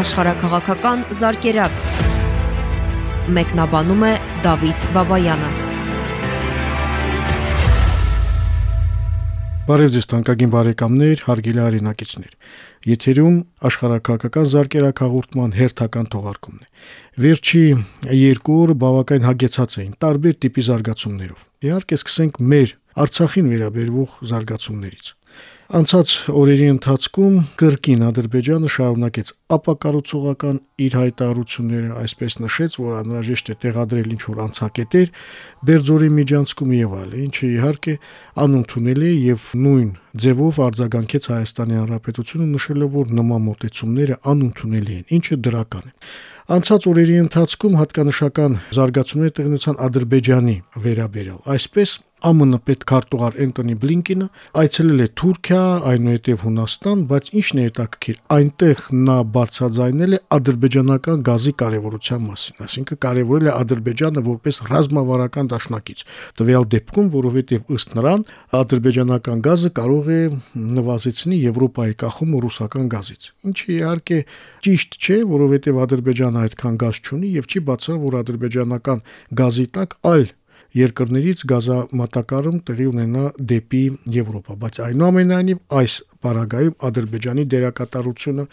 աշխարհակղական զարգերակ։ Մեկնաբանում է Դավիթ Բաբայանը։ Բարև ձեզ թանկագին բարեկամներ, հարգելի արինակիցներ։ Եթերում աշխարհակղական զարգերակաղորդման հերթական թողարկումն է։ Վերջի երկու օրը բավական հագեցած էին տարբեր տիպի զարգացումներով։ Իհարկե, սկսենք մեր Արցախին վերաբերվող զարգացումներից։ Անցած օրերի ընթացքում կրկին Ադրբեջանը շարունակեց ապակառուցողական իր հայտարարությունները, այսպես նշեց, որ անհրաժեշտ է տեղադրել ինչ որ անցակետեր Բերձորի միջանցքում եւ այլ, ինչը իհարկե անընդունելի է եւ նույն ձևով արձագանքեց Հայաստանի Հանրապետությունը նշելով, որ նման մոտեցումները անընդունելի են, ինչը դրական է։ Անցած օրերի ընթացքում հատկանշական զարգացումներ տեղի ունեցան Ադրբեջանի վերաբերյալ։ Այսպես ԱՄՆ պետքարտուղար Էնտոնի Բլինկինը այցելել է Թուրքիա, այնուհետև Հունաստան, բայց ինչն է հետաքրքիր, այնտեղ նա բարձրաձայնել է ադրբեջանական գազի կարևորության մասին, այսինքն կարևորել է Ադրբեջանը որպես ռազմավարական դաշնակից։ Տվյալ դեպքում, որովհետև ըստ նրան ադրբեջանական գազը կարող է նվազեցնի Եվրոպայի կախումը ռուսական գազից։ Ինչը իհարկե ճիշտ չէ, որովհետև Ադրբեջանը այդքան գազ չունի եւ չի բացառ, որ ադրբեջանական գազի տակ այլ երկրներից գազամատակարարում տեղի ունենա դեպի Եվրոպա, բայց այնուամենայնիվ այս պարագայում Ադրբեջանի դերակատարությունը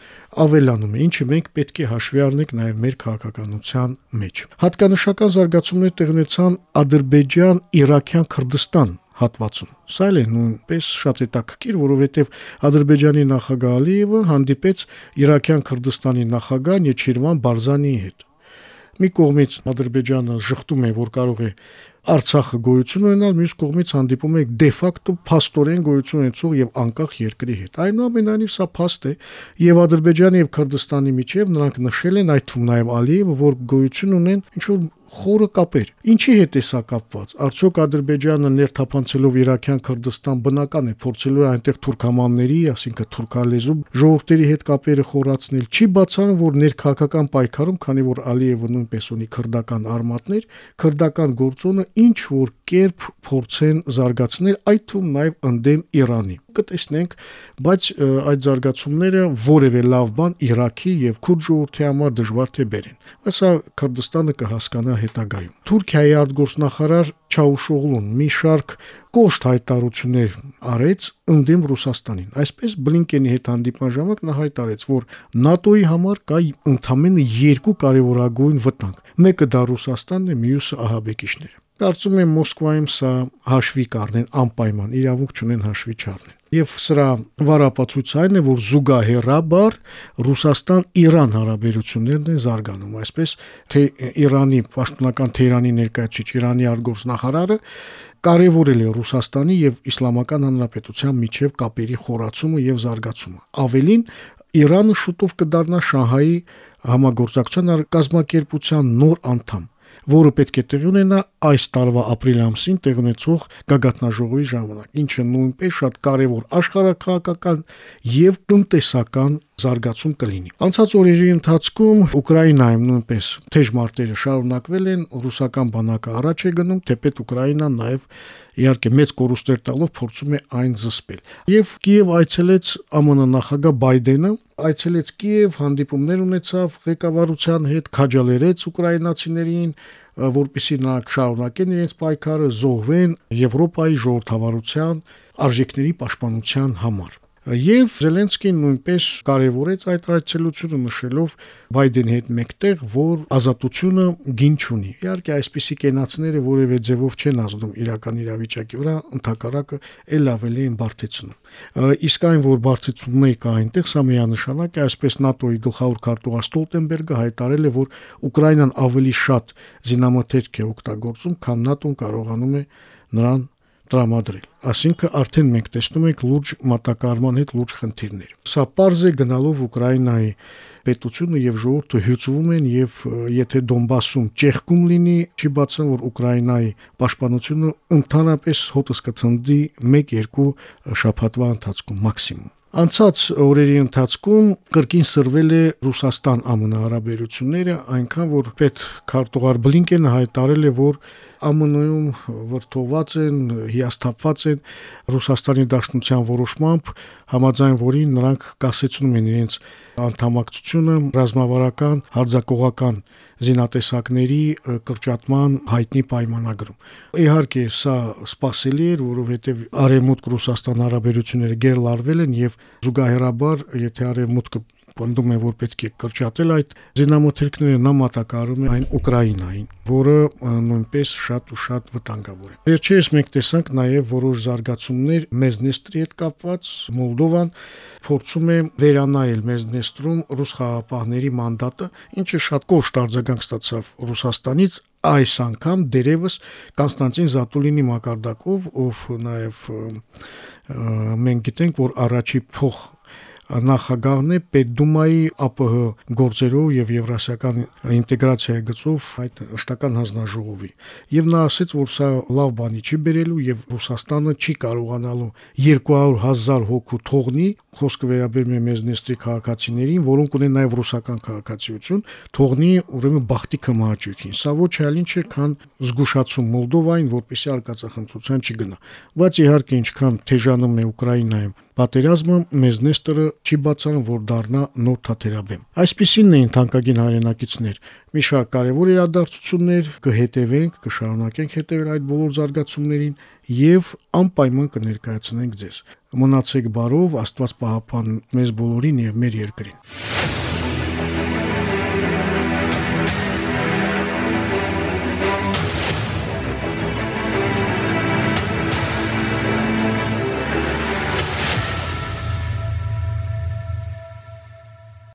ավելանում է, ինչը մենք պետք է հաշվի առնենք նաև մեր քաղաքականության մեջ։ Հատկանշական զարգացումներ տեղի ունեցան Ադրբեջան-Իրաքյան Քրդստան հատվածում։ Սա էլ է նույնպես շատ հետաքրքիր, որովհետև Ադրբեջանի նախագահ Ալիևը հանդիպեց Իրաքյան Քրդստանի նախագահ Նեչիրվան Բարզանիի հետ։ Մի կողմից Ադրբեջանը շղթում է, որ կարող է Արցախը գոյություն ունենալ, մյուս կողմից հանդիպում եք դե ֆակտո փաստորեն գոյություն ունեցող եւ անկախ երկրի հետ։ Այնուամենայնիվ սա փաստ է եւ Ադրբեջանի եւ Քրդստանի միջև նրանք նշել են այդ թվում նաեւ Ալիևը, որ գոյություն ունեն ինչ որ խորը կապեր։ Ինչի հետ է սա կապված։ Արդյոք Ադրբեջանը ներթափանցելով Իրաքյան Քրդստան բնական է փորձելու այնտեղ թուրքամանների, ասինքն թուրքալեզու ժողովրդերի հետ կապերը խորացնել։ Չի բացառում, որ ներքաղաքական պայքարում, քանի որ Ալիևը նույնպես ունի քրդական արմատներ, քրդական գործոնը ինչ որ կերպ փորձեն զարգացնել, այդ թվում նաև ընդդեմ Իրանի։ Կտեսնենք, բայց այդ զարգացումները որևէ լավ բան Իրաքի եւ քուրդ ժողովրդի համար դժվար թե բերեն։ Ասա Քրդստանը կհասկանա հետագայում։ Թուրքիայի արտգործնախարար Չաուշօղլուն մի շարք կոշտ հայտարարություններ արեց ընդդեմ Ռուսաստանին։ Այսպես Բլինկենի հետ հանդիպման ժամանակ նա հայտարարեց, որ ՆԱՏՕ-ի համար կա ընդամենը երկու կարևորագույն վտանգ։ Մեկը դա Ռուսաստանն է, մյուսը ահաբեկիչները։ Կարծում եմ Մոսկվայում սա հաշվի կառնեն անպայման, իրավունք չունեն հաշվի չառնեն։ Եվ սրա վարապացույց այն է, որ զուգահեռաբար Ռուսաստան-Իրան հարաբերություններն են զարգանում, այսպես թե Իրանի պաշտոնական Թեհրանի ներկայացուցիչ Իրանի արտգործնախարարը կարևորել է Ռուսաստանի եւ Իսլամական Հանրապետության միջև կապերի խորացումը եւ զարգացումը։ Ավելին Իրանը շուտով կդառնա Շանհայի համագործակցության կազմակերպության նոր անդամ որը պետք է տեղի ունենա այս տարվա ապրիլ ամսին տեղ ունեցող գագաթնաժողովի ժամանակ, ինչը նույնպես շատ կարևոր աշխարհակահաղական եւ տնտեսական զարգացում կլինի։ Անցած օրերի ընթացքում Ուկրաինայում նույնպես թեժ մարտերը շարունակվել են, ռուսական բանակը առաջ է գնում, թեպետ Ուկրաինան նաև իհարկե մեծ կորուստեր տալով փորձում է այն զսպել։ Եվ Կիև այցելեց ԱՄՆ նախագահ Բայդենը, այցելեց Կիև, հանդիպումներ ունեցավ ղեկավարության հետ, քաջալերեց ուկրաինացիներին, որպիսի նրանք շարունակեն իրենց պայքարը, զոհվեն Եվրոպայի ժողովրդավարության արժեքների պաշտպանության համար։ Եվ Զելենսկին նույնպես կարևորեց այդ այցելությունը նշելով Բայդենի հետ մեկտեղ, որ ազատությունը գին չունի։ Իհարկե այսպիսի կենացները որևէ ձևով չեն ազդում իրական իրավիճակի վրա, ընդհակառակը ել ավելի են բարթեցնում։ Իսկ այն, որ բարթեցումներ կա այնտեղ, սա միանշանակ է, այսպես ՆԱՏՕ-ի գլխավոր քարտուղար Ստոլտենբերգը հայտարարել է, որ Ուկրաինան ավելի շատ զինամթերք է օգտագործում, քան ՆԱՏՕ-ն կարողանում է նրան տրամադրել։ Այսինքն արդեն մենք տեսնում ենք լուրջ մատակարարման հետ լուրջ խնդիրներ։ Սա པարզ է գնալով Ուկրաինայի պետությունը եւ ժողովուրդը հյուծվում են եւ եթե Դոնբասում ճեղքում լինի, չի բացառ որ Ուկրաինայի պաշտպանությունը ընդհանրապես հոտս կցնդի 1-2 շաբաթվա ընթացքում մաքսիմում։ Անցած օրերի ընթացքում կրկին սրվել է Ռուսաստան-ԱՄՆ հարաբերությունները, այնքան որ պետ քարտուղար Բլինկենը հայտարարել է, որ ԱՄՆ-ում վրթոված են, հիասթափված են Ռուսաստանի Դաշնության որոշմամբ, համաձայն որին նրանք կասեցնում են իրենց անդամակցությունը ռազմավարական հարձակողական զինատեսակների կրճատման հայտնի պայմանագրում։ Իհարկե, սա սпасելի էր, որովհետև արևմուտք Ռուսաստան հարաբերությունները գերլարվել են եւ զուգահեռաբար, եթե արևմուտքը պնդում է, որ պետք է կրճատել այդ զինամթերքները, նա մատակարարում է այն Ուկրաինային, որը նույնպես շատ ու շատ վտանգավոր է։ Վերջերս մենք տեսանք նաև որոշ զարգացումներ Մեզնեստրի հետ կապված, Մոլդովան փորձում է վերանայել Մեզնեստրում ռուս խաղապահների մանդատը, ինչը շատ կոշտ արձագանք ստացավ Ռուսաստանից, այս անգամ դերևս Կոնստանտին Զատուլինի մակարդակով, ով նաև մենք գիտենք, որ առաջի փոխ նախագահն է Պետդումայի ԱՊՀ գործերով եւ եվրասիական ինտեգրացիայի գծով այդ ըշտական հանձնաժողովի։ Եվ նա ասաց, որ սա լավ բանի չի բերելու եւ Ռուսաստանը չի կարողանալու 200.000 հոգու թողնի, խոսքը վերաբերում է մեզնեստի քաղաքացիներին, որոնք ունեն նաեւ ռուսական քաղաքացիություն, թողնի ուրեմն բախտի կմահաճույքին։ Սա ոչ այլ ինչ է, քան զգուշացում Մոլդովային, որպեսզի արկածախնդրության չգնա։ Բայց իհարկե ինչքան թեժանում է Ուկրաինայում պատերազմը, մեզնեստը չի բացառում, որ դառնա նոր թաթերաբեմ։ Այսպիսինն էին թանկագին հայրենակիցներ։ Մի շարք կարևոր իրադարձություններ կհետևենք, կշարունակենք հետևել այդ բոլոր զարգացումներին եւ անպայման կներկայացնենք ձեզ։ Մնացեք բարով, Աստված պահապան մեզ բոլորին եւ մեր երկրին։